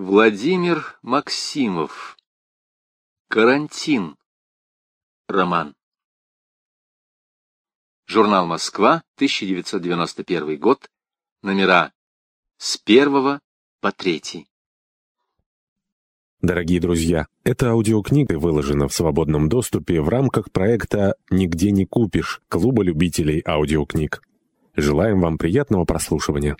Владимир Максимов. Карантин. Роман. Журнал «Москва», 1991 год. Номера с первого по третий. Дорогие друзья, эта аудиокнига выложена в свободном доступе в рамках проекта «Нигде не купишь» Клуба любителей аудиокниг. Желаем вам приятного прослушивания.